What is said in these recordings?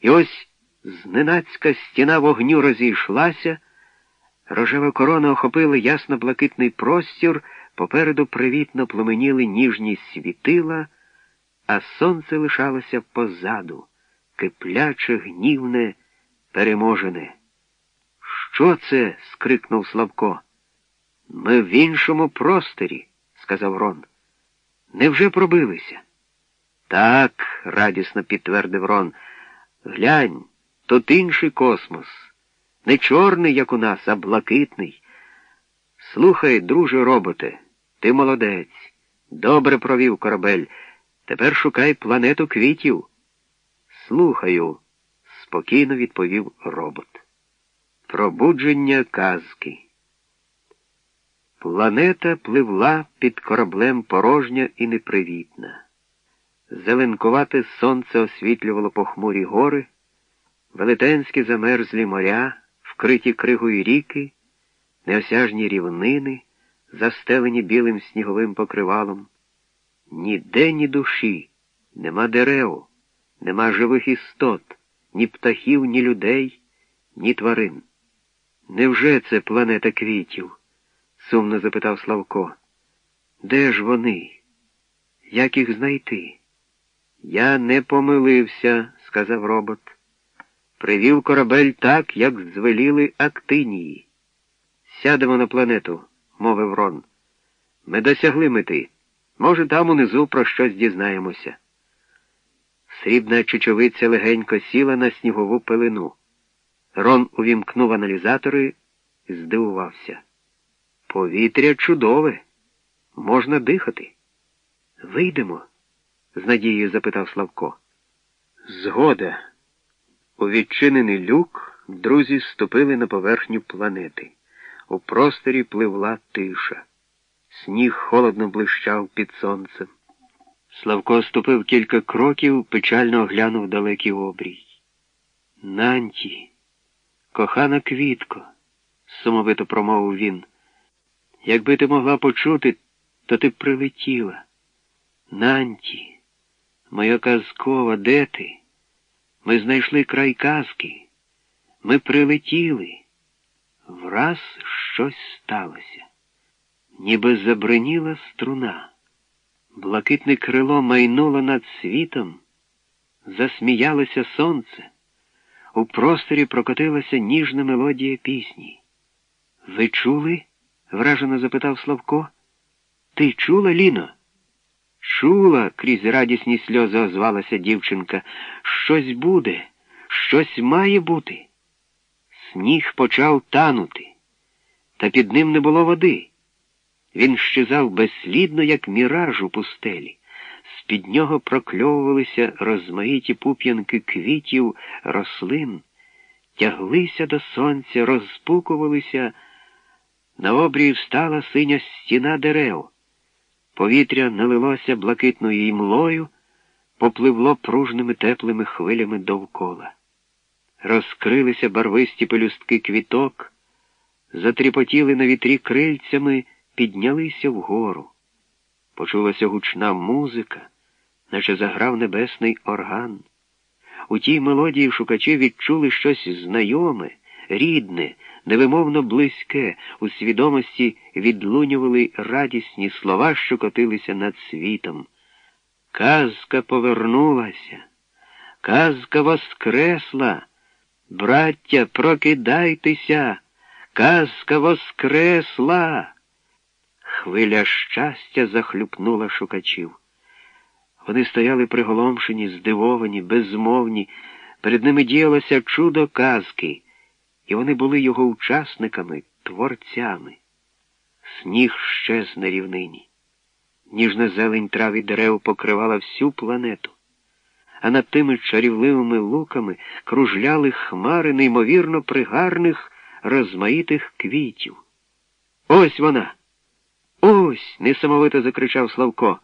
І ось зненацька стіна вогню розійшлася, рожева корона охопила ясно-блакитний простір, попереду привітно пломеніли ніжні світила, а сонце лишалося позаду, кипляче, гнівне, переможене. Що це? скрикнув Славко. Ми в іншому просторі, сказав Рон. Невже пробилися? Так, радісно підтвердив Рон. Глянь, тут інший космос. Не чорний, як у нас, а блакитний. Слухай, друже роботе, ти молодець. Добре провів корабель. Тепер шукай планету квітів. Слухаю, спокійно відповів робот. Пробудження казки. Планета пливла під кораблем порожня і непривітна. Зеленкувате сонце освітлювало похмурі гори, велетенські замерзлі моря, вкриті кригою ріки, неосяжні рівнини, застелені білим сніговим покривалом. Ніде ні душі, нема дерев, нема живих істот, ні птахів, ні людей, ні тварин. Невже це планета квітів? сумно запитав Славко. Де ж вони? Як їх знайти? Я не помилився, сказав робот. Привів корабель так, як звеліли Актинії. Сядемо на планету, мовив Рон. Ми досягли мети. Може, там унизу про щось дізнаємося. Срібна чечовиця легенько сіла на снігову пилину. Рон увімкнув аналізатори і здивувався. Повітря чудове, можна дихати. Вийдемо? З надією запитав Славко. Згода. У відчинений люк друзі ступили на поверхню планети. У просторі пливла тиша. Сніг холодно блищав під сонцем. Славко ступив кілька кроків, печально оглянув далекий обрій. Нанті, кохана квітко, сумовито промовив він. Якби ти могла почути, то ти прилетіла. Нанті, моя казкова, де ти? Ми знайшли край казки. Ми прилетіли. Враз щось сталося. Ніби забриніла струна. Блакитне крило майнуло над світом, засміялося сонце. У просторі прокотилася ніжна мелодія пісні. Ви чули? вражено запитав Славко. Ти чула, Ліно? Чула, крізь радісні сльози озвалася дівчинка. Щось буде, щось має бути. Сніг почав танути, та під ним не було води. Він щезав безслідно, як міраж у пустелі. З-під нього прокльовувалися розмаїті пуп'янки квітів, рослин, тяглися до сонця, розпукувалися. На обрії встала синя стіна дерев. Повітря налилося блакитною імлою, попливло пружними теплими хвилями довкола. Розкрилися барвисті пелюстки квіток, затріпотіли на вітрі крильцями, піднялися вгору. Почулася гучна музика, наче заграв небесний орган. У тій мелодії шукачі відчули щось знайоме, рідне, невимовно близьке, у свідомості відлунювали радісні слова, що котилися над світом. Казка повернулася, казка воскресла. Браття, прокидайтеся, казка воскресла. Хвиля щастя захлюпнула шукачів. Вони стояли приголомшені, здивовані, безмовні. Перед ними діялося чудо казки і вони були його учасниками, творцями. Сніг щез на рівнині. Ніжна зелень трав і дерев покривала всю планету, а над тими чарівливими луками кружляли хмари неймовірно пригарних, розмаїтих квітів. Ось вона. Ось. несамовито закричав Славко.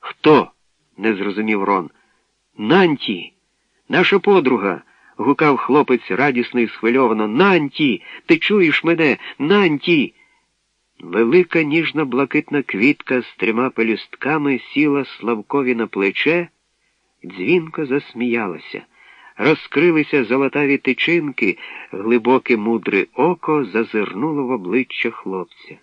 Хто? не зрозумів Рон. Нанті, наша подруга гукав хлопець радісно і схвильовано. Нанті, ти чуєш мене? Нанті. Велика ніжна блакитна квітка з трьома пелюстками сіла Славкові на плече, дзвінко засміялася. розкрилися золотаві тичинки, глибоке мудре око зазирнуло в обличчя хлопця.